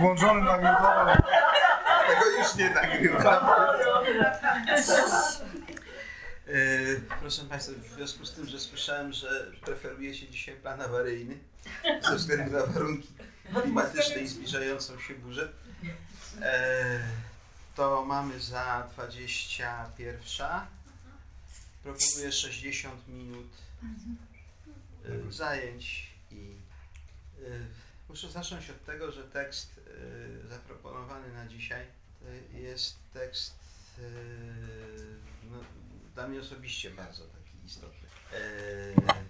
włączony magnetofon. Tego już nie nagrywam. E, proszę Państwa, w związku z tym, że słyszałem, że preferujecie dzisiaj plan awaryjny ze względu na warunki klimatyczne i zbliżającą się burzę, e, to mamy za 21. Proponuję 60 minut e, zajęć i muszę zacząć od tego, że tekst e, zaproponowany na dzisiaj to jest tekst e, no, dla mnie osobiście bardzo taki istotny. E,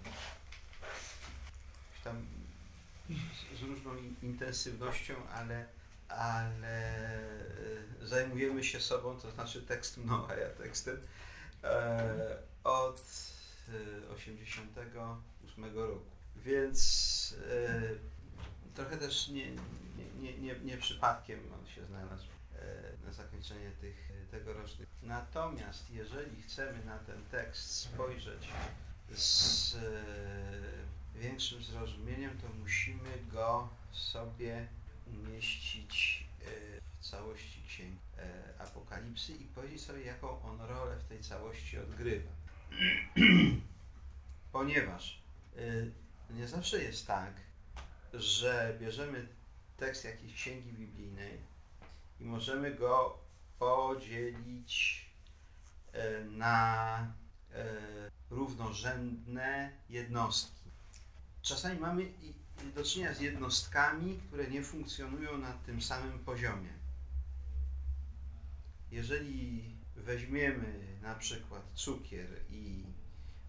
tam z, różną in- intensywnością, ale, ale zajmujemy się sobą, to znaczy tekst mną, a ja tekstem, od e, 88 roku. Więc trochę też nie, nie, nie, nie, przypadkiem on się znalazł e, na zakończenie tych tegorocznych. Natomiast jeżeli chcemy na ten tekst spojrzeć z e, większym zrozumieniem, to musimy go sobie umieścić e, w całości księgi e, Apokalipsy i powiedzieć sobie, jaką on rolę w tej całości odgrywa. Ponieważ e, nie zawsze jest tak, że bierzemy tekst jakiejś księgi biblijnej i możemy go podzielić e, na e, równorzędne jednostki. Czasami mamy do czynienia z jednostkami, które nie funkcjonują na tym samym poziomie. Jeżeli weźmiemy na przykład cukier i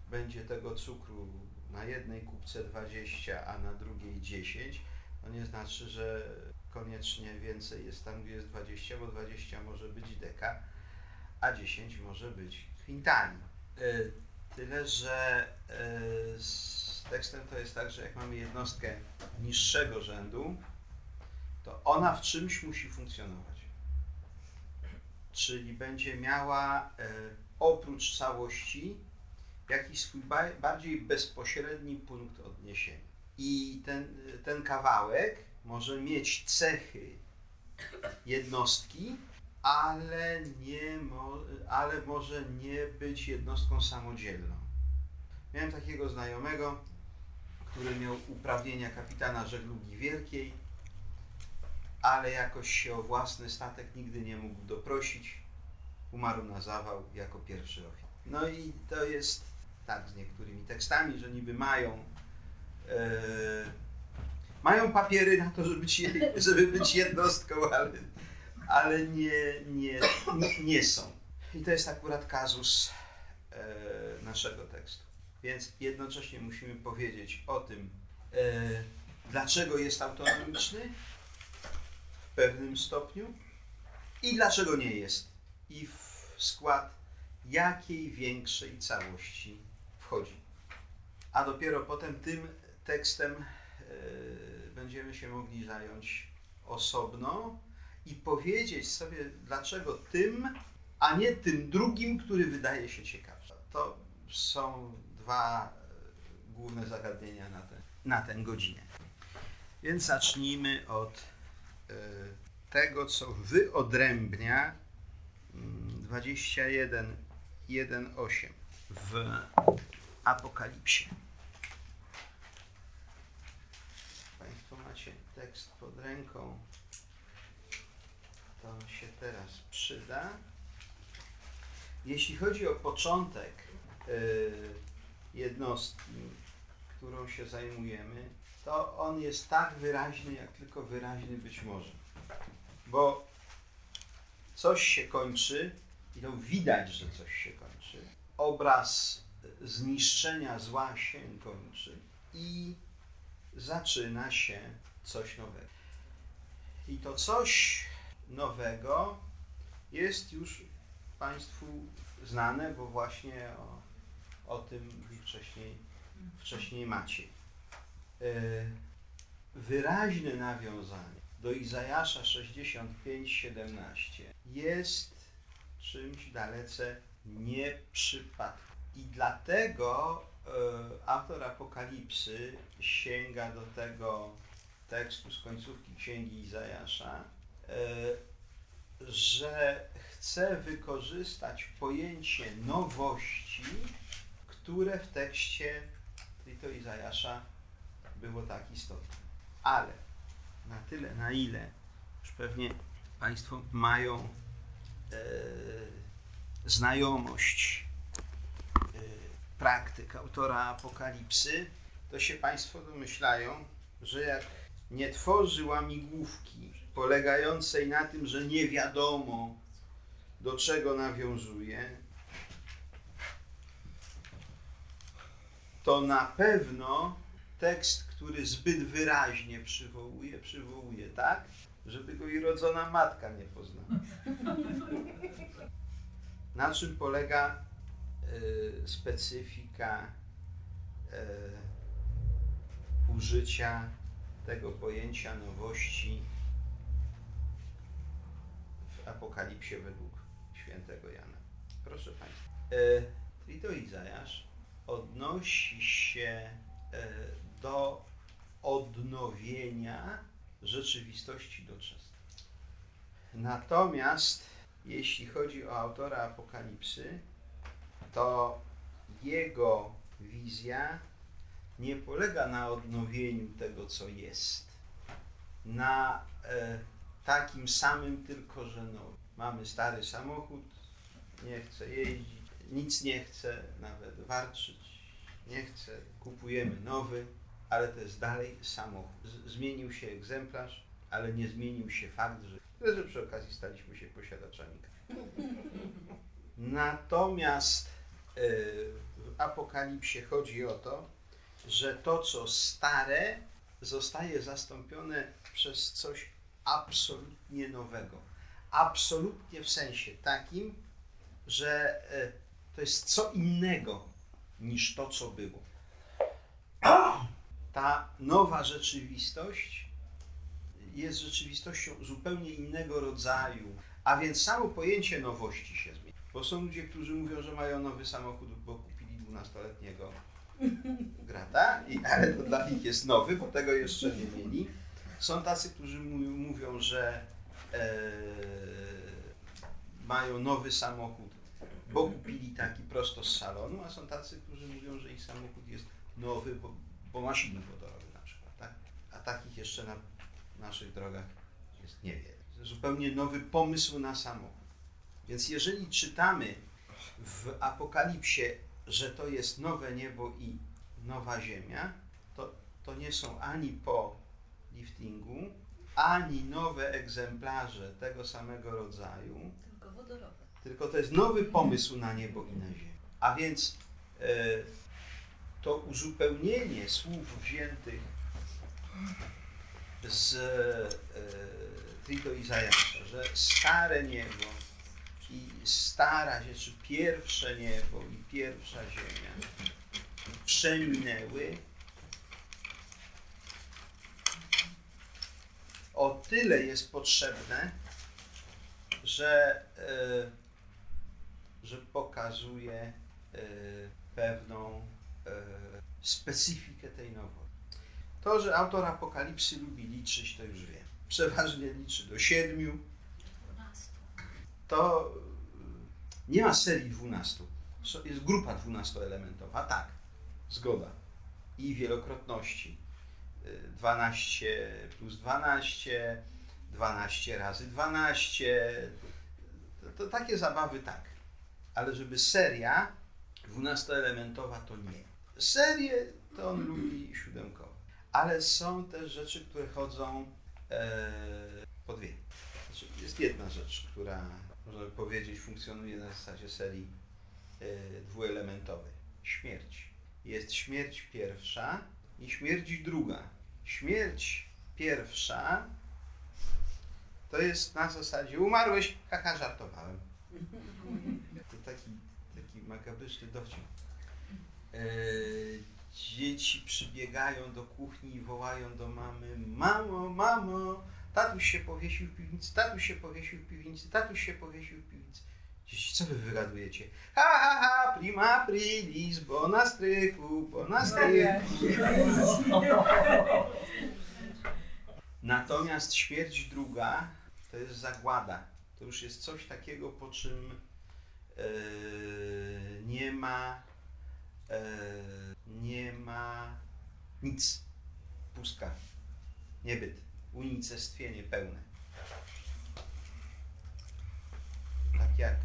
będzie tego cukru na jednej kubce 20, a na drugiej 10, to nie znaczy, że koniecznie więcej jest tam, gdzie jest 20, bo 20 może być deka, a 10 może być kwintali. Y, Tyle, że y, z tekstem to jest tak, że jak mamy jednostkę niższego rzędu, to ona w czymś musi funkcjonować. Czyli będzie miała y, oprócz całości jakiś swój ba- bardziej bezpośredni punkt odniesienia. I ten, ten kawałek może mieć cechy jednostki, ale, nie mo, ale może nie być jednostką samodzielną. Miałem takiego znajomego, który miał uprawnienia kapitana żeglugi wielkiej, ale jakoś się o własny statek nigdy nie mógł doprosić. Umarł na zawał jako pierwszy oficer. No i to jest tak z niektórymi tekstami, że niby mają e, mają papiery na to, żeby być, żeby być jednostką, ale, ale nie, nie, nie, nie są. I to jest akurat kazus e, naszego tekstu. Więc jednocześnie musimy powiedzieć o tym, e, dlaczego jest autonomiczny w pewnym stopniu i dlaczego nie jest. I w skład jakiej większej całości wchodzi. A dopiero potem tym tekstem e, będziemy się mogli zająć osobno i powiedzieć sobie, dlaczego tym, a nie tym drugim, który wydaje się ciekawszy. To są dwa e, główne zagadnienia na ten, na ten godzinę. Więc zacznijmy od e, tego, co wyodrębnia mm, 21, 1, 8 w Apokalipsie. Państwo macie tekst pod ręką. To się teraz przyda. Jeśli chodzi o początek y, jednostki, którą się zajmujemy, to on jest tak wyraźny, jak tylko wyraźny być może. Bo coś się kończy i to widać, że coś się kończy. Obraz zniszczenia zła się kończy i zaczyna się coś nowego. I to coś nowego jest już Państwu znane, bo właśnie o, o tym wcześniej, wcześniej macie. E, Wyraźne nawiązanie do Izajasza 65:17 jest czymś dalece nieprzypadkowym. I dlatego e, autor Apokalipsy sięga do tego tekstu z końcówki Księgi Izajasza, e, że chce wykorzystać pojęcie nowości, które w tekście to Izajasza było tak istotne. Ale na tyle, na ile już pewnie Państwo mają e, znajomość praktyk autora Apokalipsy, to się Państwo domyślają, że jak nie tworzy łamigłówki polegającej na tym, że nie wiadomo do czego nawiązuje, to na pewno tekst, który zbyt wyraźnie przywołuje, przywołuje tak, żeby go i rodzona matka nie poznała. Na czym polega specyfika y, użycia tego pojęcia nowości w Apokalipsie według świętego Jana. Proszę Państwa. Y, I to Izajasz odnosi się do odnowienia rzeczywistości doczesnej. Natomiast jeśli chodzi o autora Apokalipsy, to jego wizja nie polega na odnowieniu tego, co jest, na e, takim samym tylko, że no, mamy stary samochód, nie chce jeździć, nic nie chce nawet warczyć, nie chce, kupujemy nowy, ale to jest dalej samochód. zmienił się egzemplarz, ale nie zmienił się fakt, że, że przy okazji staliśmy się posiadaczami. Natomiast w Apokalipsie chodzi o to, że to, co stare, zostaje zastąpione przez coś absolutnie nowego. Absolutnie w sensie takim, że e, to jest co innego niż to, co było. Ta nowa rzeczywistość jest rzeczywistością zupełnie innego rodzaju, a więc samo pojęcie nowości się zmienia. Bo są ludzie, którzy mówią, że mają nowy samochód, bo kupili 12-letniego grata, i, ale to dla nich jest nowy, bo tego jeszcze nie mieli. Są tacy, którzy mówią, że e, mają nowy samochód, bo kupili taki prosto z salonu, a są tacy, którzy mówią, że ich samochód jest nowy, bo, bo ma silnik wodorowy na przykład. Tak? A takich jeszcze na naszych drogach jest niewiele. Zupełnie nowy pomysł na samochód. Więc jeżeli czytamy w Apokalipsie, że to jest nowe niebo i nowa ziemia, to, to nie są ani po liftingu, ani nowe egzemplarze tego samego rodzaju. Tylko wodorowe. Tylko to jest nowy pomysł na niebo i na ziemię. A więc e, to uzupełnienie słów wziętych z e, Trito Izajasza, że stare niebo i stara ziemia, czy pierwsze niebo i pierwsza ziemia przeminęły, o tyle jest potrzebne, że, e, że pokazuje e, pewną e, specyfikę tej nowości. To, że autor Apokalipsy lubi liczyć, to już wiem. Przeważnie liczy do siedmiu. To nie ma serii dwunastu. Jest grupa dwunastoelementowa, tak, zgoda. I wielokrotności. 12 plus 12, 12 razy 12. To, to takie zabawy tak. Ale żeby seria dwunastoelementowa to nie. Serię to on lubi siódemkowo. Ale są też rzeczy, które chodzą e, po dwie. Znaczy, jest jedna rzecz, która można by powiedzieć funkcjonuje na zasadzie serii e, dwuelementowej. Śmierć. Jest śmierć pierwsza i śmierć druga. Śmierć pierwsza to jest na zasadzie umarłeś, haha, żartowałem. To taki, taki makabryczny dowcip. E, dzieci przybiegają do kuchni i wołają do mamy Mamo, mamo, tatuś się powiesił w piwnicy, tatuś się powiesił w piwnicy, tatuś się powiesił w piwnicy. Dzieci, co wy wygadujecie? Ha, ha, ha, prima prilis, bo na strychu, bo na strychu. Natomiast śmierć druga to jest zagłada. To już jest coś takiego, po czym e, nie ma e, nie ma nic. Pustka. Niebyt unicestwienie pełne. Tak jak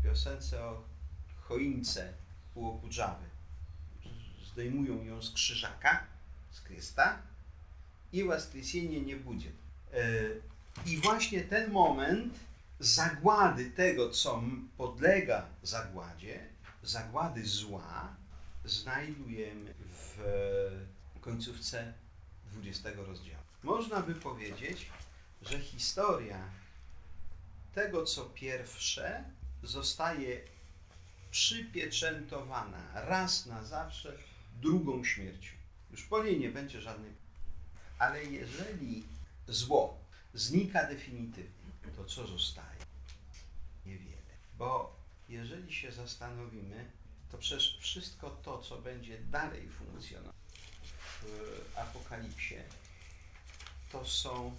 w piosence o choince u Okudżawy. Zdejmują ją z krzyżaka, z Chrysta i Waskrysienie nie budzie. E, I właśnie ten moment zagłady tego, co podlega zagładzie, zagłady zła, znajdujemy w końcówce 20 rozdziału. Można by powiedzieć, że historia tego, co pierwsze, zostaje przypieczętowana raz na zawsze drugą śmiercią. Już po niej nie będzie żadnej. Ale jeżeli zło znika definitywnie, to co zostaje? Niewiele. Bo jeżeli się zastanowimy, to przecież wszystko to, co będzie dalej funkcjonować w Apokalipsie, to są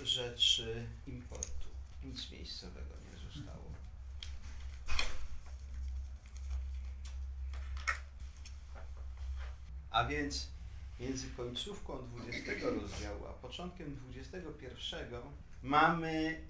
y, rzeczy importu. Nic miejscowego nie zostało. A więc między końcówką 20 rozdziału a początkiem 21 mamy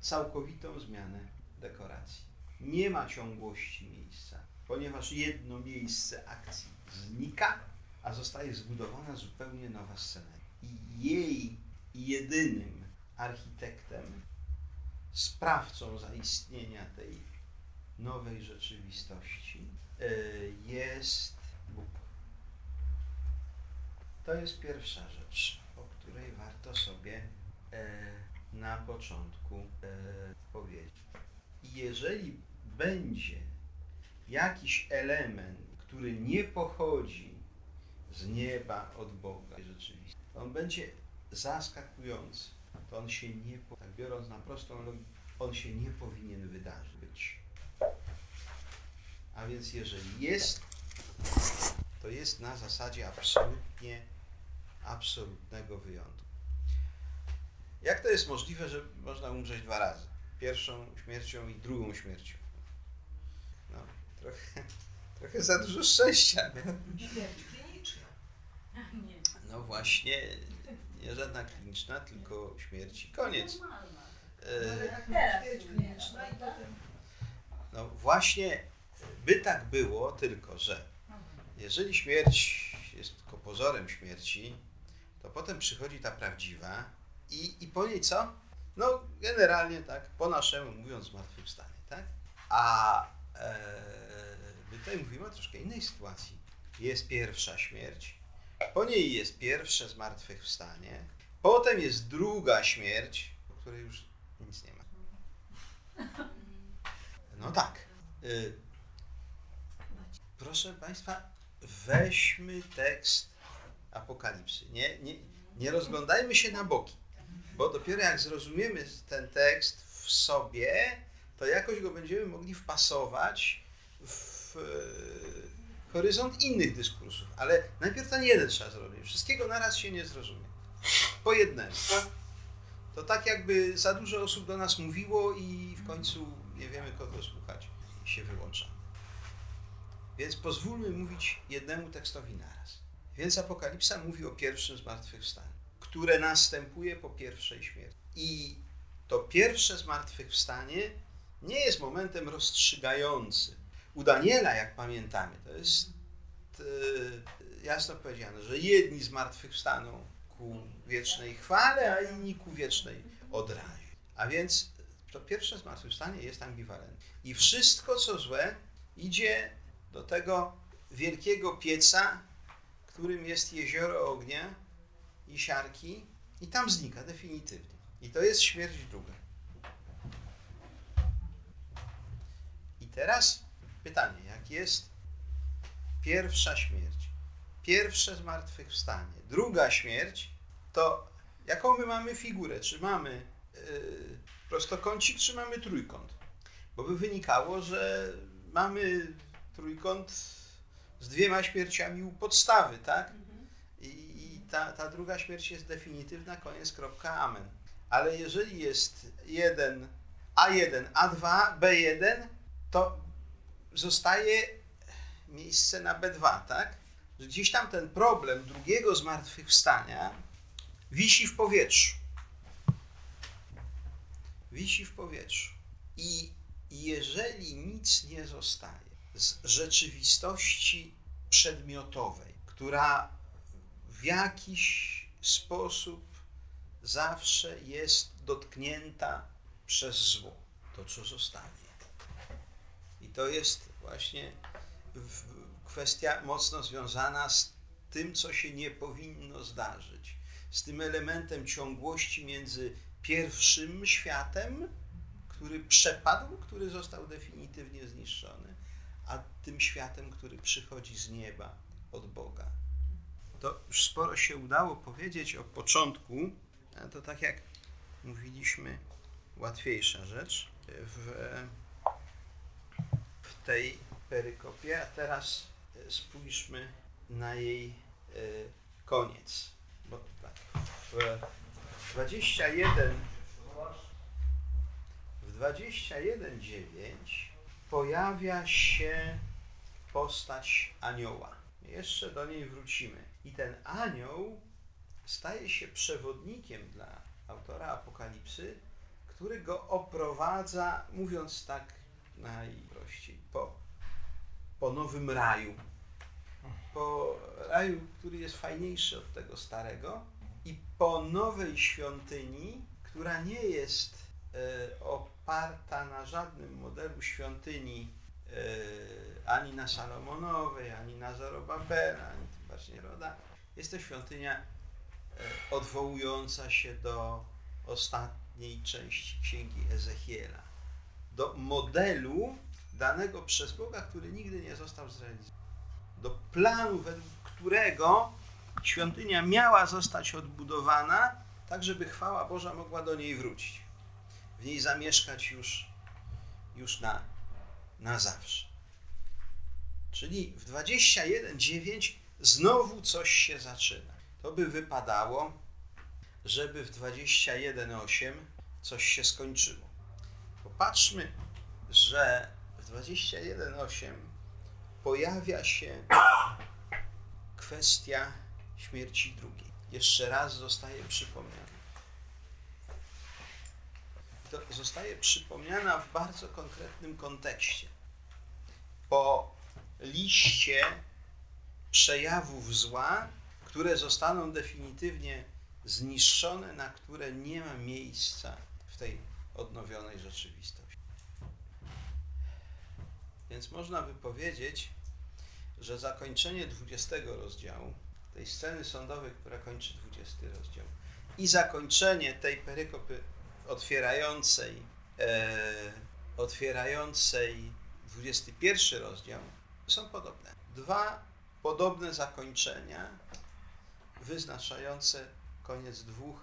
całkowitą zmianę dekoracji. Nie ma ciągłości miejsca, ponieważ jedno miejsce akcji znika, a zostaje zbudowana zupełnie nowa scena. I jej jedynym architektem, sprawcą zaistnienia tej nowej rzeczywistości e, jest Bóg. To jest pierwsza rzecz, o której warto sobie e, na początku e, powiedzieć. Jeżeli będzie jakiś element, który nie pochodzi z nieba od Boga, rzeczywiście, on będzie zaskakujący. To on się nie, tak biorąc na prostą logikę, on się nie powinien wydarzyć. A więc jeżeli jest, to jest na zasadzie absolutnie absolutnego wyjątku. Jak to jest możliwe, że można umrzeć dwa razy? Pierwszą śmiercią i drugą śmiercią. No, trochę, trochę za dużo szczęścia. Nie? No właśnie, nie żadna kliniczna, tylko śmierć i koniec. E, no właśnie, by tak było, tylko że jeżeli śmierć jest tylko pozorem śmierci, to potem przychodzi ta prawdziwa i, i po niej co? No generalnie tak, po naszemu mówiąc zmartwychwstanie, tak? A e, my tutaj mówimy o troszkę innej sytuacji. Jest pierwsza śmierć, po niej jest pierwsze zmartwychwstanie, potem jest druga śmierć, po której już nic nie ma. No tak. Y, proszę Państwa, weźmy tekst Apokalipsy. Nie, nie, nie rozglądajmy się na boki, bo dopiero jak zrozumiemy ten tekst w sobie, to jakoś go będziemy mogli wpasować w horyzont innych dyskursów. Ale najpierw ten jeden trzeba zrobić. Wszystkiego naraz się nie zrozumie. Po jednemu. To tak jakby za dużo osób do nas mówiło i w końcu nie wiemy kogo słuchać i się wyłącza. Więc pozwólmy mówić jednemu tekstowi naraz. Więc Apokalipsa mówi o pierwszym zmartwychwstaniu, które następuje po pierwszej śmierci. I to pierwsze zmartwychwstanie nie jest momentem rozstrzygającym. U Daniela, jak pamiętamy, to jest e, jasno powiedziane, że jedni zmartwychwstaną ku wiecznej chwale, a inni ku wiecznej odrazie. A więc to pierwsze zmartwychwstanie jest ambiwalentne. I wszystko, co złe, idzie do tego wielkiego pieca, którym jest jezioro ognia i siarki, i tam znika definitywnie. I to jest śmierć druga. I teraz pytanie, jak jest pierwsza śmierć, pierwsze zmartwychwstanie, druga śmierć, to jaką my mamy figurę? Czy mamy yy, prostokącik, czy mamy trójkąt? Bo by wynikało, że mamy trójkąt z dwiema śmierciami u podstawy, tak? I ta, ta druga śmierć jest definitywna, koniec, kropka, amen. Ale jeżeli jest jeden A1, A2, B1, to zostaje miejsce na B2, tak? Że gdzieś tam ten problem drugiego zmartwychwstania wisi w powietrzu. Wisi w powietrzu. I jeżeli nic nie zostaje z rzeczywistości przedmiotowej, która w jakiś sposób zawsze jest dotknięta przez zło, to co zostanie. To jest właśnie kwestia mocno związana z tym, co się nie powinno zdarzyć, z tym elementem ciągłości między pierwszym światem, który przepadł, który został definitywnie zniszczony, a tym światem, który przychodzi z nieba od Boga. To już sporo się udało powiedzieć o początku, to tak jak mówiliśmy, łatwiejsza rzecz w tej perykopie, a teraz spójrzmy na jej e, koniec. Bo tak, w 21 w 21.9 pojawia się postać anioła. Jeszcze do niej wrócimy. I ten anioł staje się przewodnikiem dla autora Apokalipsy, który go oprowadza, mówiąc tak najprościej, po, nowym raju. Po raju, który jest fajniejszy od tego starego, i po nowej świątyni, która nie jest e, oparta na żadnym modelu świątyni, e, ani na Salomonowej, ani na Zorobabela, ani tym bardziej Roda. Jest to świątynia e, odwołująca się do ostatniej części księgi Ezechiela, do modelu danego przez Boga, który nigdy nie został zrealizowany, do planu, według którego świątynia miała zostać odbudowana, tak żeby chwała Boża mogła do niej wrócić. W niej zamieszkać już, już na, na zawsze. Czyli w 21.9 znowu coś się zaczyna. To by wypadało, żeby w 21.8 coś się skończyło. Popatrzmy, że 21.8 pojawia się kwestia śmierci drugiej. Jeszcze raz zostaje przypomniana. To zostaje przypomniana w bardzo konkretnym kontekście. Po liście przejawów zła, które zostaną definitywnie zniszczone, na które nie ma miejsca w tej odnowionej rzeczywistości. Więc można by powiedzieć, że zakończenie 20 rozdziału, tej sceny sądowej, która kończy 20 rozdział, i zakończenie tej perykopy otwierającej, e, otwierającej 21 rozdział są podobne. Dwa podobne zakończenia wyznaczające koniec dwóch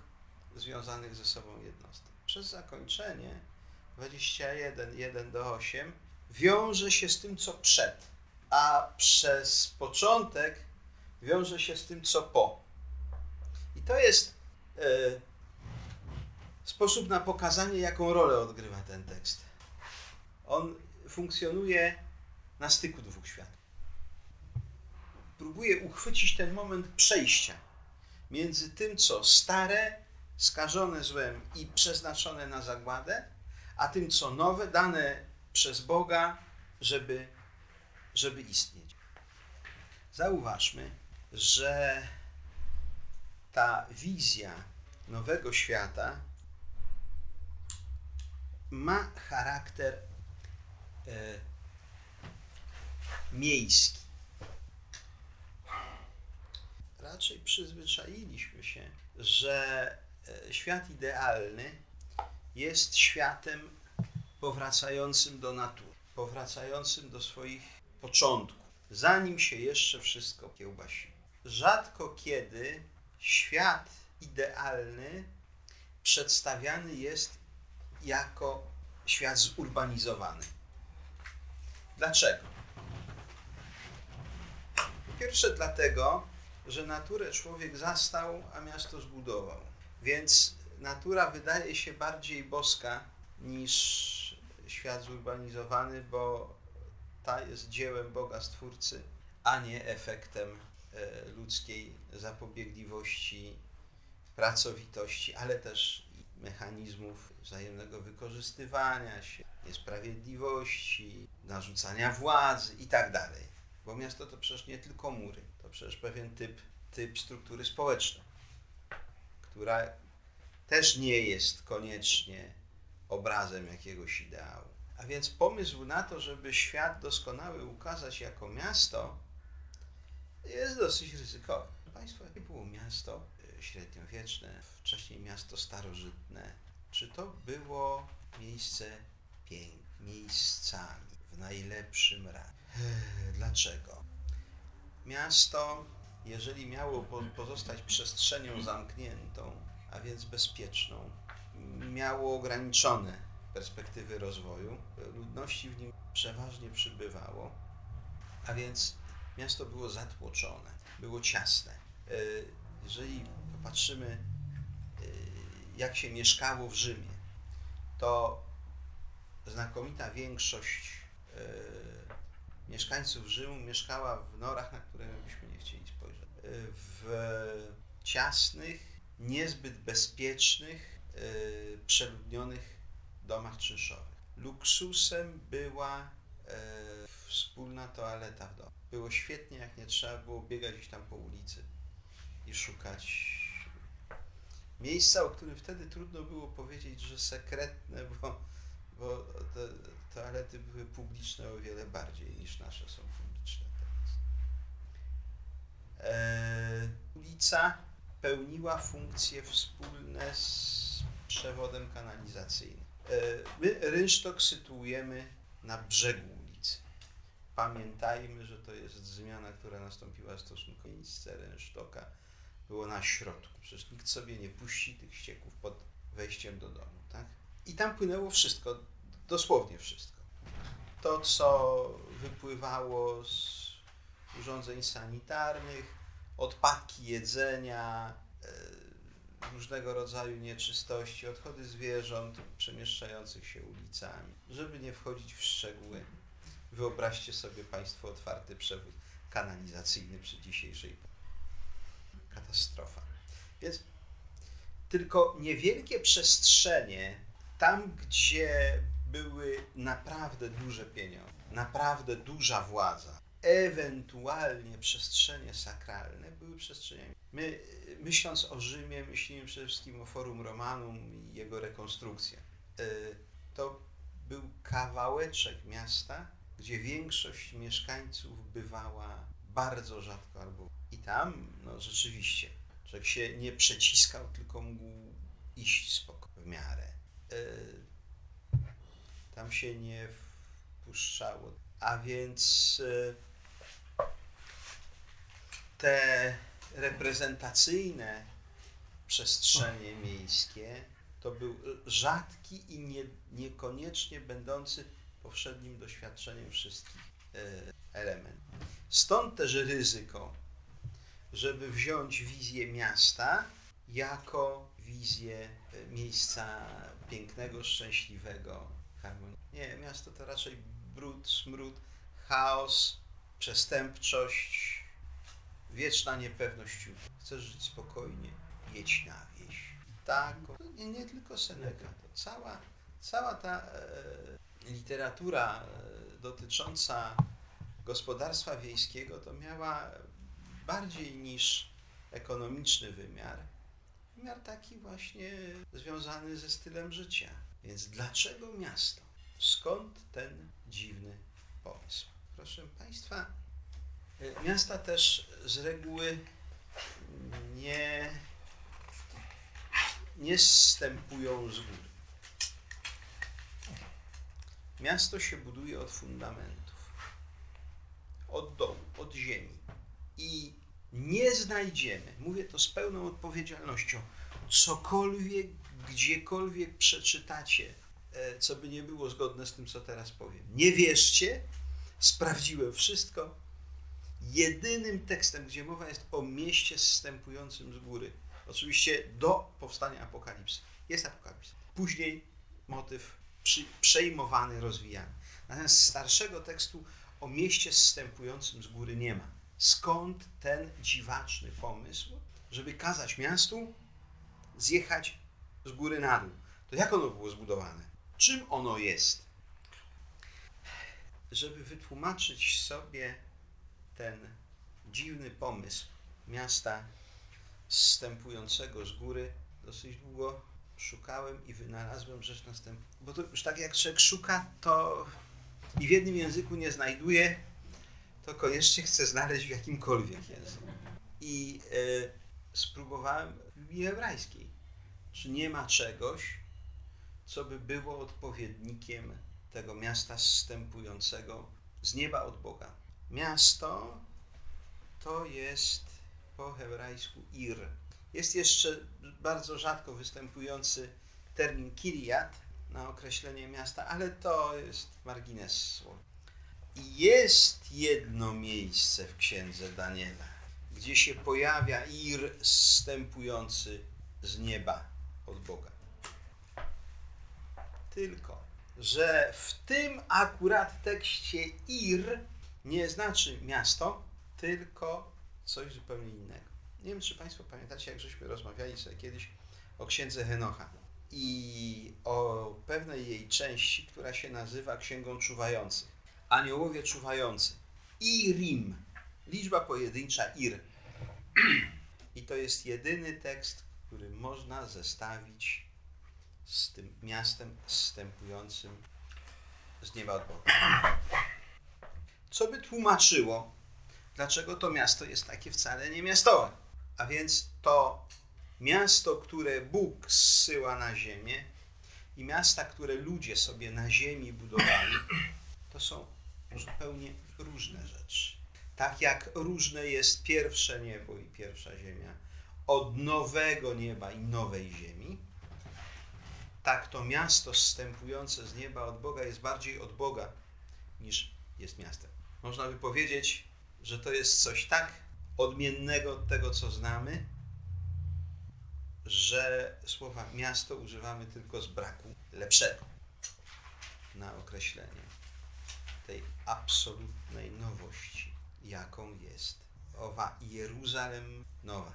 związanych ze sobą jednostek. Przez zakończenie 21, 1 do 8 wiąże się z tym, co przed, a przez początek wiąże się z tym, co po. I to jest e, sposób na pokazanie, jaką rolę odgrywa ten tekst. On funkcjonuje na styku dwóch światów. Próbuje uchwycić ten moment przejścia między tym, co stare, skażone złem i przeznaczone na zagładę, a tym, co nowe, dane przez Boga, żeby, żeby istnieć. Zauważmy, że ta wizja nowego świata ma charakter e, miejski. Raczej przyzwyczailiśmy się, że e, świat idealny jest światem powracającym do natury, powracającym do swoich początków, zanim się jeszcze wszystko kiełbasi. Rzadko kiedy świat idealny przedstawiany jest jako świat zurbanizowany. Dlaczego? Pierwsze dlatego, że naturę człowiek zastał, a miasto zbudował. Więc natura wydaje się bardziej boska niż świat zurbanizowany, bo ta jest dziełem Boga Stwórcy, a nie efektem e, ludzkiej zapobiegliwości, pracowitości, ale też mechanizmów wzajemnego wykorzystywania się, niesprawiedliwości, narzucania władzy itd. Tak bo miasto to przecież nie tylko mury, to przecież pewien typ, typ struktury społecznej, która też nie jest koniecznie obrazem jakiegoś ideału. A więc pomysł na to, żeby świat doskonały ukazać jako miasto, jest dosyć ryzykowny. Państwo, jakie było miasto e, średniowieczne, wcześniej miasto starożytne? Czy to było miejsce piękne, miejscami w najlepszym razie? Dlaczego? Miasto, jeżeli miało pozostać przestrzenią zamkniętą, a więc bezpieczną, miało ograniczone perspektywy rozwoju, ludności w nim przeważnie przybywało, a więc miasto było zatłoczone, było ciasne. E, jeżeli popatrzymy, e, jak się mieszkało w Rzymie, to znakomita większość e, mieszkańców Rzymu mieszkała w norach, na które byśmy nie chcieli spojrzeć. W ciasnych, niezbyt bezpiecznych, przeludnionych domach czynszowych. Luksusem była wspólna toaleta w domu. Było świetnie, jak nie trzeba było biegać gdzieś tam po ulicy i szukać miejsca, o którym wtedy trudno było powiedzieć, że sekretne, bo, bo te toalety były publiczne o wiele bardziej niż nasze są publiczne teraz. E, ulica pełniła funkcje wspólne z przewodem kanalizacyjnym. E, my rynsztok sytuujemy na brzegu Pamiętajmy, że to jest zmiana, która nastąpiła stosunkowo miejsce rynsztoka było na środku. Przecież nikt sobie nie puści tych ścieków pod wejściem do domu, tak? I tam płynęło wszystko, dosłownie wszystko. To, co wypływało z urządzeń sanitarnych, odpadki jedzenia, e, różnego rodzaju nieczystości, odchody zwierząt przemieszczających się ulicami. Żeby nie wchodzić w szczegóły, Wyobraźcie sobie Państwo otwarty przewód kanalizacyjny przy dzisiejszej katastrofa. Więc tylko niewielkie przestrzenie, tam gdzie były naprawdę duże pieniądze, naprawdę duża władza, ewentualnie przestrzenie sakralne, były przestrzeniami. My, myśląc o Rzymie, myślimy przede wszystkim o Forum Romanum i jego rekonstrukcję. Y, to był kawałeczek miasta, gdzie większość mieszkańców bywała bardzo rzadko albo i tam, no rzeczywiście, człowiek się nie przeciskał, tylko mógł iść spokojnie, w miarę. Yy, tam się nie wpuszczało. A więc yy, te reprezentacyjne przestrzenie miejskie to był rzadki i nie, niekoniecznie będący powszednim doświadczeniem wszystkich e, elementów. Stąd też ryzyko, żeby wziąć wizję miasta jako wizję e, miejsca pięknego, szczęśliwego, harmonii. Nie, miasto to raczej brud, smród, chaos, przestępczość, wieczna niepewność. Chcesz żyć spokojnie, jedź na wieś. Tak, nie, nie tylko Seneca, to cała, cała ta e, literatura e, dotycząca gospodarstwa wiejskiego to miała bardziej niż ekonomiczny wymiar, wymiar taki właśnie związany ze stylem życia. Więc dlaczego miasto? Skąd ten dziwny pomysł? Proszę Państwa, miasta też z reguły nie, nie zstępują z góry. Miasto się buduje od fundamentów, od dołu, od ziemi. I nie znajdziemy, mówię to z pełną odpowiedzialnością, cokolwiek, gdziekolwiek przeczytacie, e, co by nie było zgodne z tym, co teraz powiem. Nie wierzcie, sprawdziłem wszystko. Jedynym tekstem, gdzie mowa jest o mieście zstępującym z góry. Oczywiście do powstania Apokalipsy. Jest Apokalipsa. Później motyw przy, przejmowany, rozwijany. Natomiast starszego tekstu o mieście zstępującym z góry nie ma. Skąd ten dziwaczny pomysł, żeby kazać miastu zjechać z góry na dół? To jak ono było zbudowane? Czym ono jest? Żeby wytłumaczyć sobie ten dziwny pomysł miasta zstępującego z góry, dosyć długo szukałem i wynalazłem rzecz następną. Bo to już tak jak człowiek szuka, to i w jednym języku nie znajduje, to koniecznie chce znaleźć w jakimkolwiek języku. I y, spróbowałem w hebrajskiej. Czy nie ma czegoś, co by było odpowiednikiem tego miasta zstępującego z nieba od Boga? Miasto to jest po hebrajsku Ir. Jest jeszcze bardzo rzadko występujący termin Kiriat na określenie miasta, ale to jest margines słowa. I jest jedno miejsce w księdze Daniela, gdzie się pojawia Ir zstępujący z nieba od Boga. Tylko, że w tym akurat tekście Ir nie znaczy miasto, tylko coś zupełnie innego. Nie wiem, czy Państwo pamiętacie, jak żeśmy rozmawiali sobie kiedyś o księdze Henocha i o pewnej jej części, która się nazywa Księgą Czuwających. Aniołowie czuwający. Irim. Liczba pojedyncza ir. I to jest jedyny tekst, który można zestawić z tym miastem zstępującym z nieba od Boga. Co by tłumaczyło, dlaczego to miasto jest takie wcale nie miastowe. A więc to miasto, które Bóg zsyła na ziemię i miasta, które ludzie sobie na ziemi budowali, to są zupełnie różne rzeczy. Tak jak różne jest pierwsze niebo i pierwsza ziemia od nowego nieba i nowej ziemi, tak to miasto zstępujące z nieba od Boga jest bardziej od Boga niż jest miastem. Można by powiedzieć, że to jest coś tak odmiennego od tego, co znamy, że słowa miasto używamy tylko z braku lepszego na określenie tej absolutnej nowości, jaką jest owa Jeruzalem nowa.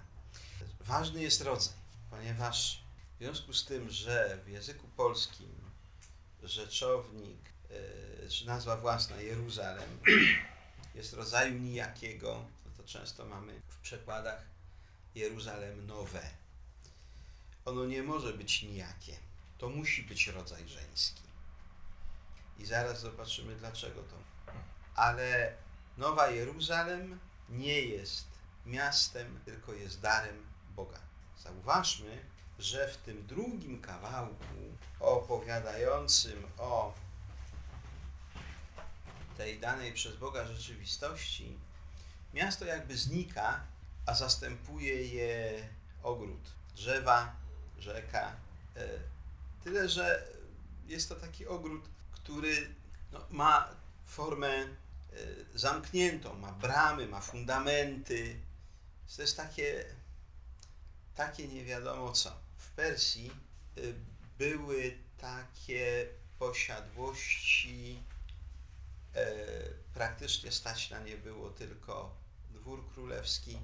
Ważny jest rodzaj, ponieważ w związku z tym, że w języku polskim rzeczownik, czy nazwa własna Jeruzalem jest rodzaju nijakiego, to często mamy w przekładach Jeruzalem nowe. Ono nie może być nijakie. To musi być rodzaj żeński. I zaraz zobaczymy dlaczego to. Ale Nowa Jeruzalem nie jest miastem, tylko jest darem Boga. Zauważmy, że w tym drugim kawałku opowiadającym o tej danej przez Boga rzeczywistości, miasto jakby znika, a zastępuje je ogród, drzewa, rzeka. E, tyle, że jest to taki ogród, który no, ma formę e, zamkniętą, ma bramy, ma fundamenty. To jest takie, takie nie wiadomo co. W Persji e, były takie posiadłości praktycznie stać na nie było tylko dwór królewski, e,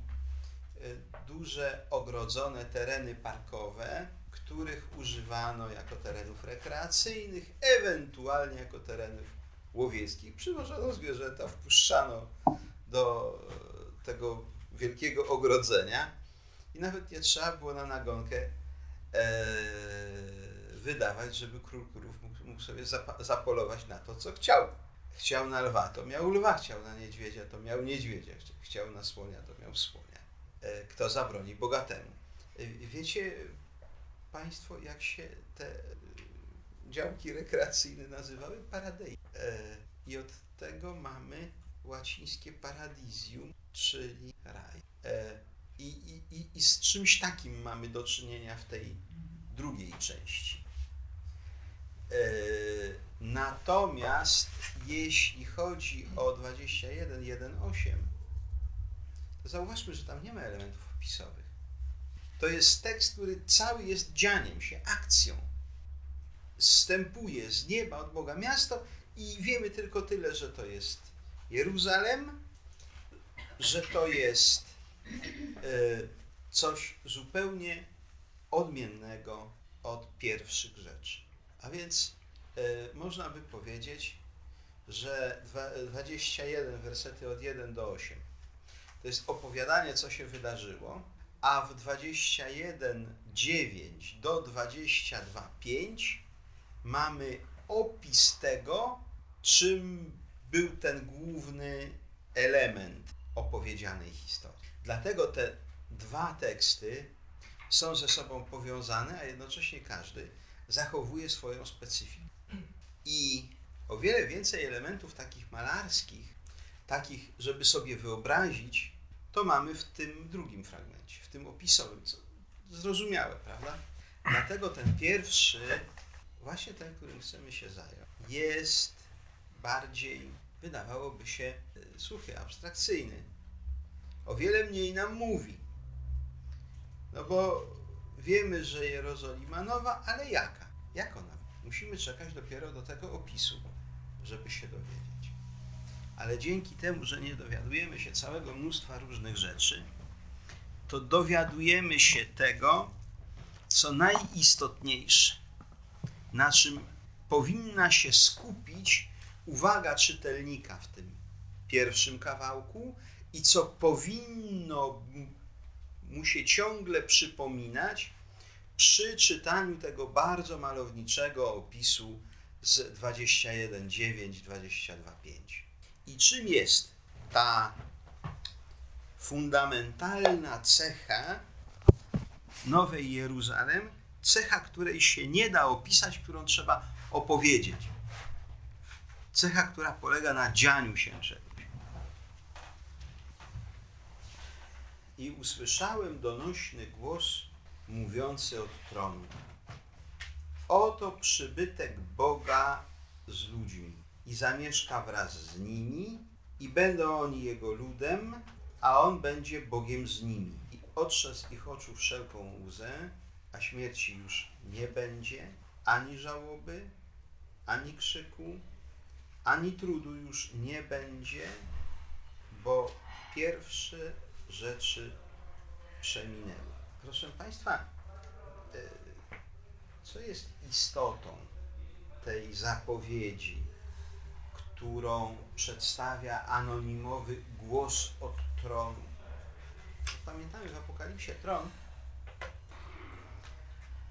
duże ogrodzone tereny parkowe, których używano jako terenów rekreacyjnych, ewentualnie jako terenów łowieckich. Przywożono zwierzęta, wpuszczano do tego wielkiego ogrodzenia i nawet nie trzeba było na nagonkę e, wydawać, żeby król królów mógł, mógł sobie zapolować na to, co chciał. Chciał na lwa, to miał lwa, chciał na niedźwiedzia, to miał niedźwiedzia, chciał na słonia, to miał słonia. E, kto zabroni bogatemu? E, wiecie Państwo, jak się te e, działki rekreacyjne nazywały? Paradei. I od tego mamy łacińskie paradisium, czyli raj. I, i, I z czymś takim mamy do czynienia w tej drugiej części. Natomiast jeśli chodzi o 21.1.8, zauważmy, że tam nie ma elementów opisowych. To jest tekst, który cały jest dzianiem się, akcją. Zstępuje z nieba od Boga miasto i wiemy tylko tyle, że to jest Jeruzalem, że to jest e, coś zupełnie odmiennego od pierwszych rzeczy. A więc e, można by powiedzieć, że 21 wersety od 1 do 8 to jest opowiadanie, co się wydarzyło, a w 21:9 do 22:5 mamy opis tego, czym był ten główny element opowiedzianej historii. Dlatego te dwa teksty są ze sobą powiązane, a jednocześnie każdy zachowuje swoją specyfikę. I o wiele więcej elementów takich malarskich, takich, żeby sobie wyobrazić, to mamy w tym drugim fragmencie, w tym opisowym, co zrozumiałe, prawda? Dlatego ten pierwszy, właśnie ten, którym chcemy się zająć, jest bardziej, wydawałoby się, suchy, abstrakcyjny. O wiele mniej nam mówi. No bo wiemy, że Jerozolima nowa, ale jaka? Jak ona? Musimy czekać dopiero do tego opisu, żeby się dowiedzieć. Ale dzięki temu, że nie dowiadujemy się całego mnóstwa różnych rzeczy, to dowiadujemy się tego, co najistotniejsze, na czym powinna się skupić uwaga czytelnika w tym pierwszym kawałku i co powinno mu się ciągle przypominać przy czytaniu tego bardzo malowniczego opisu z 21.9, 22.5. I czym jest ta fundamentalna cecha Nowej Jeruzalem, cecha, której się nie da opisać, którą trzeba opowiedzieć. Cecha, która polega na dzianiu się czegoś. I usłyszałem donośny głos mówiący od tronu. Oto przybytek Boga z ludźmi i zamieszka wraz z nimi i będą oni Jego ludem, a On będzie Bogiem z nimi. I otrze ich oczu wszelką łzę, a śmierci już nie będzie, ani żałoby, ani krzyku, ani trudu już nie będzie, bo pierwsze rzeczy przeminęły. Proszę Państwa, e, co jest istotą tej zapowiedzi, którą przedstawia anonimowy głos od tronu? Pamiętamy w Apokalipsie tron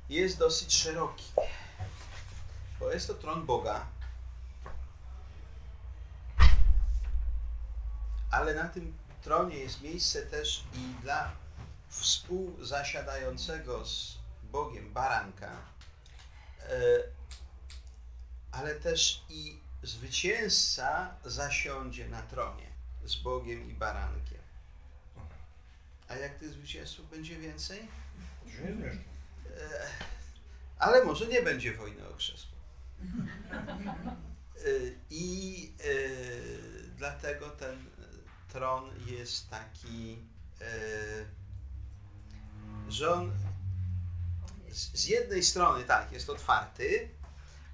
jest dosyć szeroki, bo jest to tron Boga, ale na tym tronie jest miejsce też i dla współzasiadającego z Bogiem baranka, ale też i zwycięzca zasiądzie na tronie z Bogiem i barankiem. A jak tych zwycięzców będzie więcej? E, ale może nie będzie wojny o krzesło. E, I dlatego ten tron jest taki że on z jednej strony tak, jest otwarty,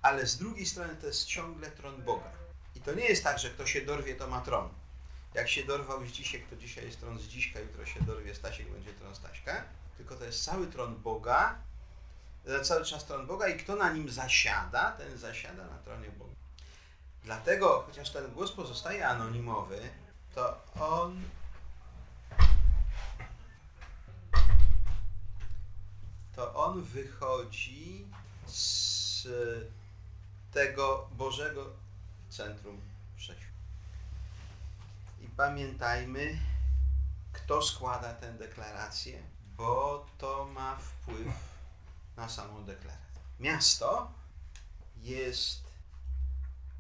ale z drugiej strony to jest ciągle tron Boga. I to nie jest tak, że kto się dorwie, to ma tron. Jak się dorwał Zdzisiek, to dzisiaj jest tron Zdziśka, jutro się dorwie Stasiek, będzie tron Staśka. Tylko to jest cały tron Boga, cały czas tron Boga i kto na nim zasiada, ten zasiada na tronie Boga. Dlatego, chociaż ten głos pozostaje anonimowy, to on to on wychodzi z tego Bożego centrum wszechświata. I pamiętajmy, kto składa tę deklarację, bo to ma wpływ na samą deklarację. Miasto jest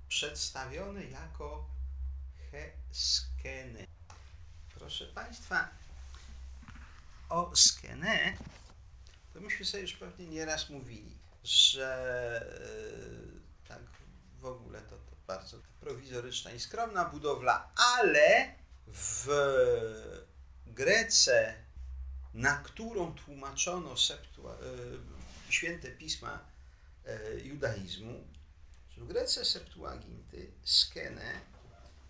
przedstawione jako Heskene. Proszę Państwa, o Skene to myśmy sobie już pewnie nieraz mówili, że e, tak w ogóle to, to bardzo prowizoryczna i skromna budowla, ale w Grece, na którą tłumaczono septua, e, święte pisma e, judaizmu, w Grece Septuaginty skene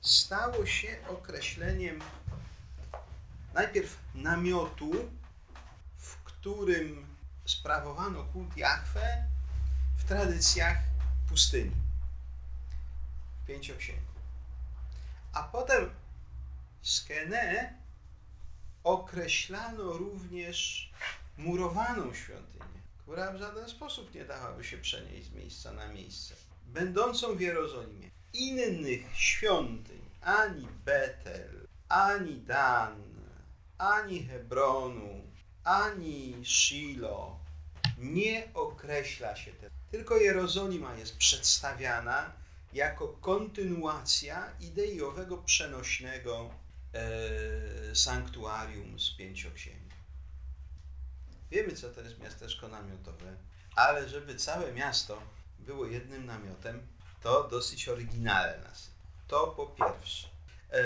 stało się określeniem najpierw namiotu, w którym sprawowano kult Jahwe w tradycjach pustyni, w pięcioksięgu. A potem skenę określano również murowaną świątynię, która w żaden sposób nie dałaby się przenieść z miejsca na miejsce. Będącą w Jerozolimie. Innych świątyń, ani Betel, ani Dan, ani Hebronu, ani Shilo nie określa się ten. Tylko Jerozolima jest przedstawiana jako kontynuacja idei owego przenośnego e, sanktuarium z pięcioksięgi. Wiemy, co to jest miasteczko namiotowe, ale żeby całe miasto było jednym namiotem, to dosyć oryginalne. To po pierwsze. E,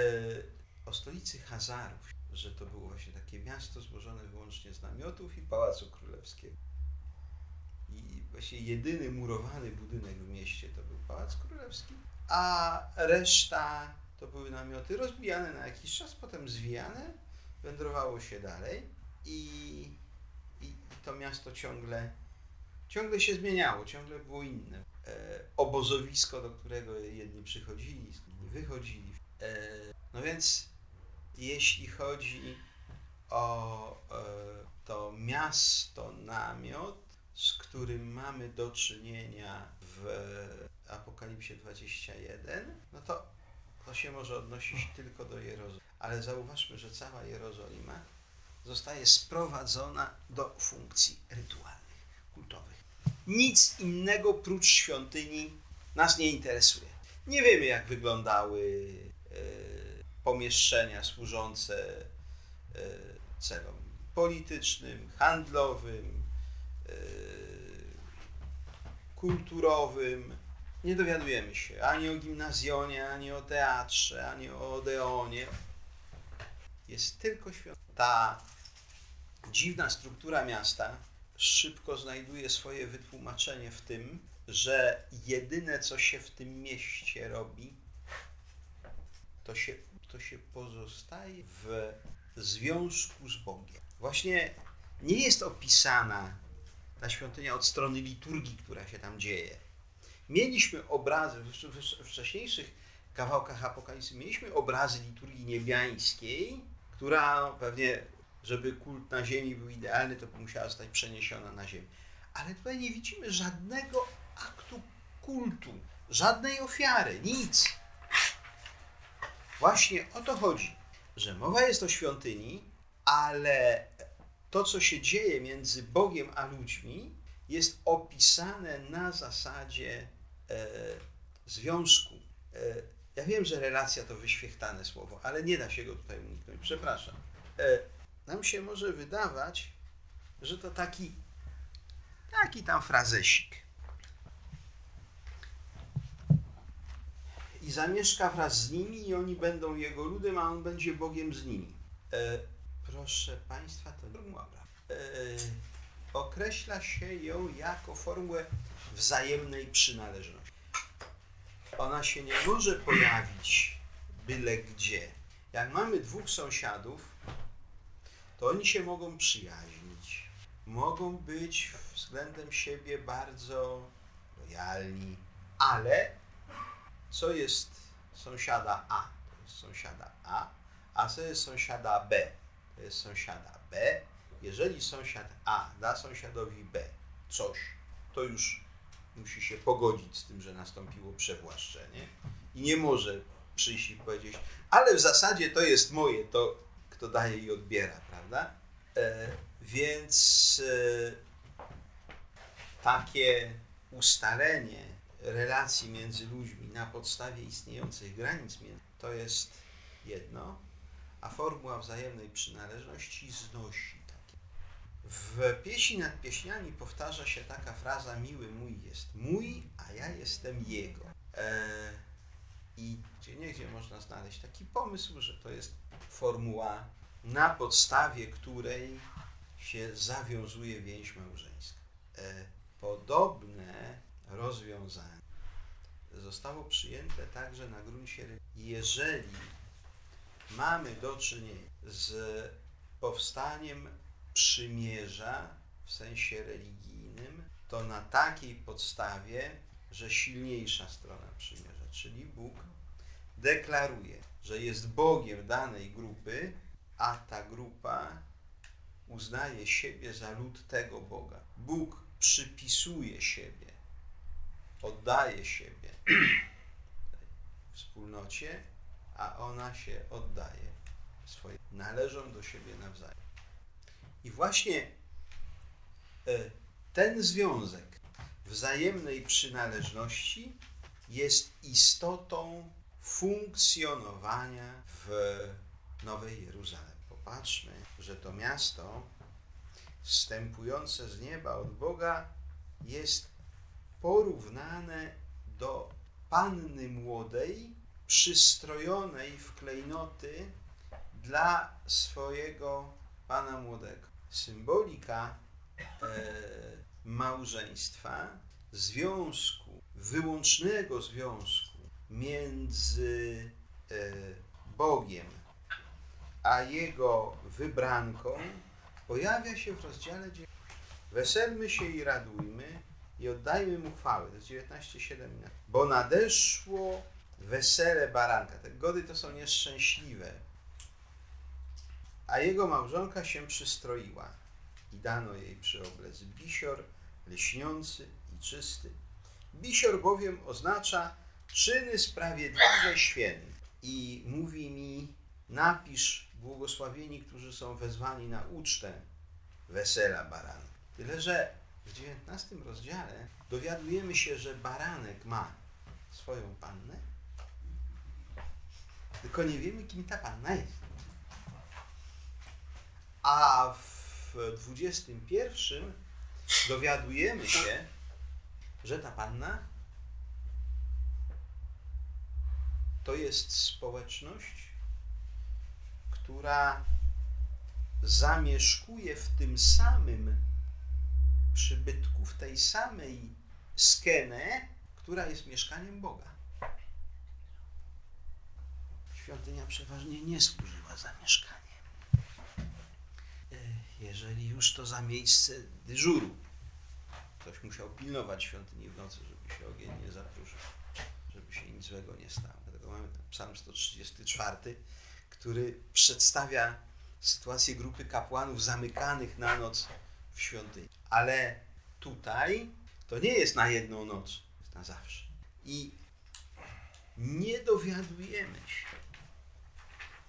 o stolicy Hazarów, że to było właśnie takie miasto złożone wyłącznie z namiotów i pałacu królewskiego. I właśnie jedyny murowany budynek w mieście to był pałac królewski, a reszta to były namioty rozbijane na jakiś czas, potem zwijane, wędrowało się dalej i, i, to miasto ciągle, ciągle się zmieniało, ciągle było inne. E, obozowisko, do którego jedni przychodzili, inni wychodzili. E, no więc jeśli chodzi o e, to miasto namiot, z którym mamy do czynienia w Apokalipsie 21, no to to się może odnosić tylko do Jerozolimy. Ale zauważmy, że cała Jerozolima zostaje sprowadzona do funkcji rytualnych, kultowych. Nic innego prócz świątyni nas nie interesuje. Nie wiemy, jak wyglądały e, pomieszczenia służące e, celom politycznym, handlowym, e, kulturowym. Nie dowiadujemy się ani o gimnazjonie, ani o teatrze, ani o Odeonie. Jest tylko świątynia. Ta dziwna struktura miasta szybko znajduje swoje wytłumaczenie w tym, że jedyne, co się w tym mieście robi, to się, to się pozostaje w związku z Bogiem. Właśnie nie jest opisana ta świątynia od strony liturgii, która się tam dzieje. Mieliśmy obrazy, w wcześniejszych kawałkach Apokalipsy, mieliśmy obrazy liturgii niebiańskiej, która pewnie, żeby kult na ziemi był idealny, to musiała zostać przeniesiona na ziemię. Ale tutaj nie widzimy żadnego aktu kultu, żadnej ofiary, nic. Właśnie o to chodzi, że mowa jest o świątyni, ale to, co się dzieje między Bogiem a ludźmi, jest opisane na zasadzie e, związku. E, ja wiem, że relacja to wyświechtane słowo, ale nie da się go tutaj uniknąć. Przepraszam. E, nam się może wydawać, że to taki, taki tam frazesik. I zamieszka wraz z nimi, i oni będą jego ludem, a on będzie Bogiem z nimi. E, proszę Państwa, to formuła e, określa się ją jako formułę wzajemnej przynależności. Ona się nie może pojawić byle gdzie. Jak mamy dwóch sąsiadów, to oni się mogą przyjaźnić, mogą być względem siebie bardzo lojalni, ale co jest sąsiada A? To jest sąsiada A, a co jest sąsiada B? To jest sąsiada B. Jeżeli sąsiad A da sąsiadowi B coś, to już musi się pogodzić z tym, że nastąpiło przewłaszczenie i nie może przyjść i powiedzieć, ale w zasadzie to jest moje, to kto daje i odbiera, prawda? E, więc e, takie ustalenie relacji między ludźmi na podstawie istniejących granic to jest jedno, a formuła wzajemnej przynależności znosi takie. W pieśni nad pieśniami powtarza się taka fraza miły mój jest mój, a ja jestem jego. E, I gdzie niegdzie można znaleźć taki pomysł, że to jest formuła na podstawie której się zawiązuje więź małżeńska. E, podobne rozwiązanie zostało przyjęte także na gruncie, jeżeli mamy do czynienia z powstaniem przymierza w sensie religijnym, to na takiej podstawie, że silniejsza strona przymierza, czyli Bóg, deklaruje, że jest Bogiem danej grupy, a ta grupa uznaje siebie za lud tego Boga. Bóg przypisuje siebie, oddaje siebie wspólnocie, a ona się oddaje swoje. Należą do siebie nawzajem. I właśnie e, ten związek wzajemnej przynależności jest istotą funkcjonowania w Nowej Jeruzalem. Popatrzmy, że to miasto wstępujące z nieba od Boga jest porównane do panny młodej, przystrojonej w klejnoty dla swojego pana młodego. Symbolika e, małżeństwa, związku, wyłącznego związku między e, Bogiem a jego wybranką pojawia się w rozdziale 9. Weselmy się i radujmy i oddajmy mu chwałę. To jest 19,7. Bo nadeszło wesele baranka. Te gody to są nieszczęśliwe. A jego małżonka się przystroiła i dano jej przyoblec bisior, lśniący i czysty. Bisior bowiem oznacza czyny sprawiedliwe święte. I mówi mi, napisz błogosławieni, którzy są wezwani na ucztę wesela baranka. Tyle, że w 19 rozdziale dowiadujemy się, że baranek ma swoją pannę, tylko nie wiemy, kim ta panna jest. A w 21 dowiadujemy się, że ta panna to jest społeczność, która zamieszkuje w tym samym przybytku, w tej samej skenę, która jest mieszkaniem Boga. Świątynia przeważnie nie służyła za mieszkanie. E, jeżeli już to za miejsce dyżuru. Ktoś musiał pilnować świątyni w nocy, żeby się ogień nie zapruszył, żeby się nic złego nie stało. Dlatego mamy ten psalm 134, który przedstawia sytuację grupy kapłanów zamykanych na noc w świątyni. Ale tutaj to nie jest na jedną noc, jest na zawsze. I nie dowiadujemy się,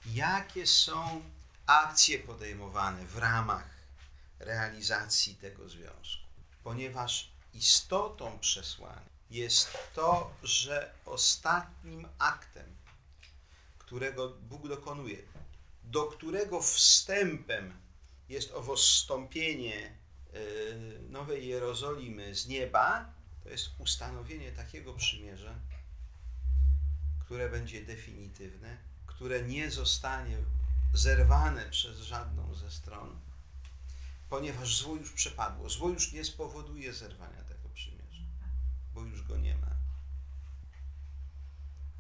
jakie są akcje podejmowane w ramach realizacji tego związku, ponieważ istotą przesłania jest to, że ostatnim aktem, którego Bóg dokonuje, do którego wstępem jest owo zstąpienie e, Nowej Jerozolimy z nieba, to jest ustanowienie takiego przymierza, które będzie definitywne, które nie zostanie zerwane przez żadną ze stron, ponieważ zło już przepadło. Zło już nie spowoduje zerwania tego przymierza, bo już go nie ma.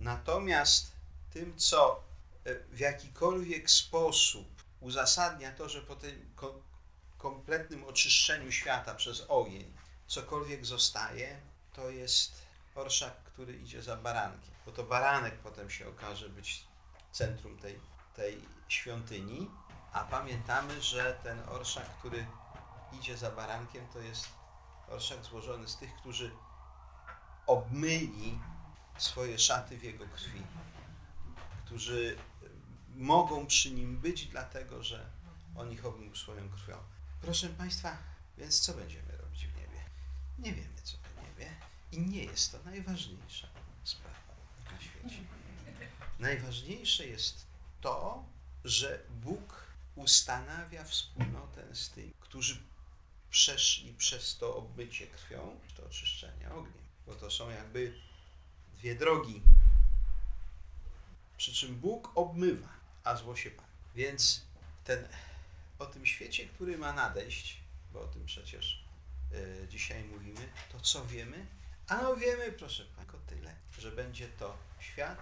Natomiast tym, co e, w jakikolwiek sposób uzasadnia to, że po tym kompletnym oczyszczeniu świata przez ogień cokolwiek zostaje, to jest orszak, który idzie za barankiem, bo to baranek potem się okaże być centrum tej, tej świątyni, a pamiętamy, że ten orszak, który idzie za barankiem, to jest orszak złożony z tych, którzy obmyli swoje szaty w jego krwi, którzy mogą przy nim być, dlatego że on ich obmył swoją krwią. Proszę Państwa, więc co będziemy robić w niebie? Nie wiemy, co w niebie i nie jest to najważniejsza sprawa na świecie. Najważniejsze jest to, że Bóg ustanawia wspólnotę z tymi, którzy przeszli przez to obmycie krwią, to oczyszczenie ogniem, bo to są jakby dwie drogi. Przy czym Bóg obmywa, a zło się pali. Więc ten, o tym świecie, który ma nadejść, bo o tym przecież y, dzisiaj mówimy, to co wiemy? Ano wiemy, proszę tylko tyle, że będzie to świat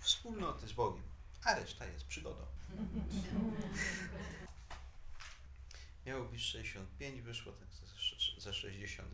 wspólnoty z Bogiem, a reszta jest przygodą. Miało być 65, wyszło tak ze 60.